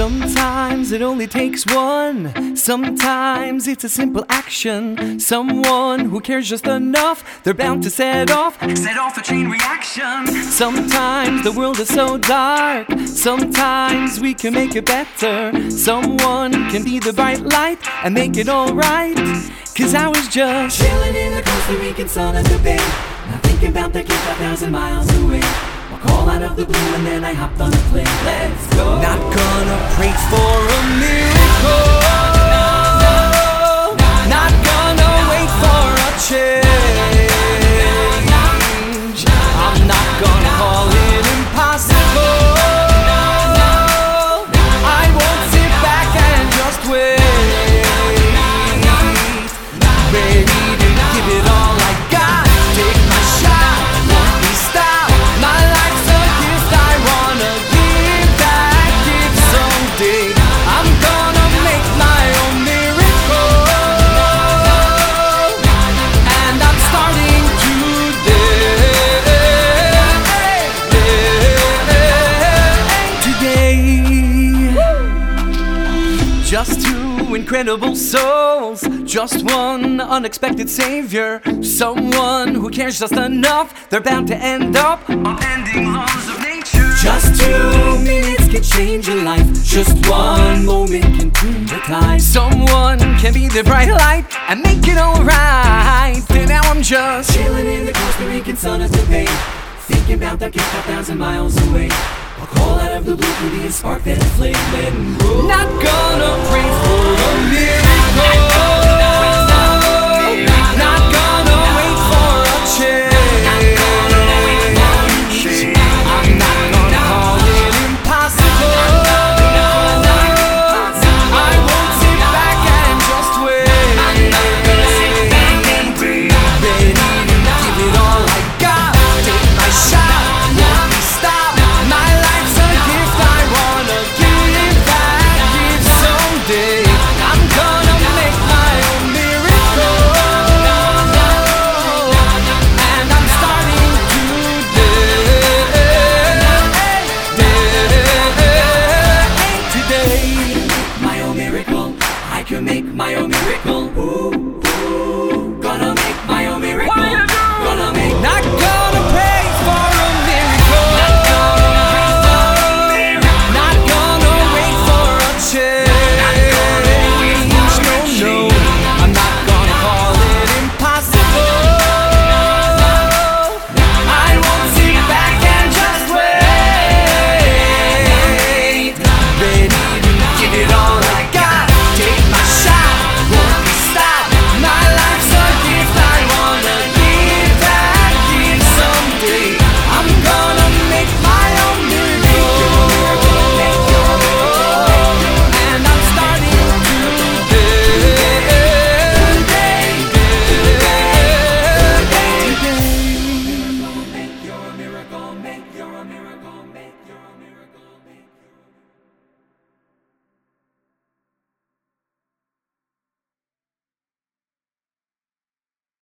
Sometimes it only takes one. Sometimes it's a simple action. Someone who cares just enough, they're bound to set off, set off a chain reaction. Sometimes the world is so dark. Sometimes we can make it better. Someone can be the bright light and make it alright. Cause I was just Chilling in the Costa Rican sun at the bay. Not thinking about the kid a thousand miles away. A call out of the blue and then I hopped on the plane. Let's go. not gonna Just two incredible souls, just one unexpected savior, someone who cares just enough. They're bound to end up upending laws of nature. Just two minutes can change a life. Just one moment can turn the tide. Someone can be the bright light and make it alright. And now I'm just Chilling in the Costa Rican sun at the bay. Thinking about that kid a thousand miles away. A call out of the blue could be a spark that flame and roll. not gonna pray for a miracle. can make my own miracle. Ooh.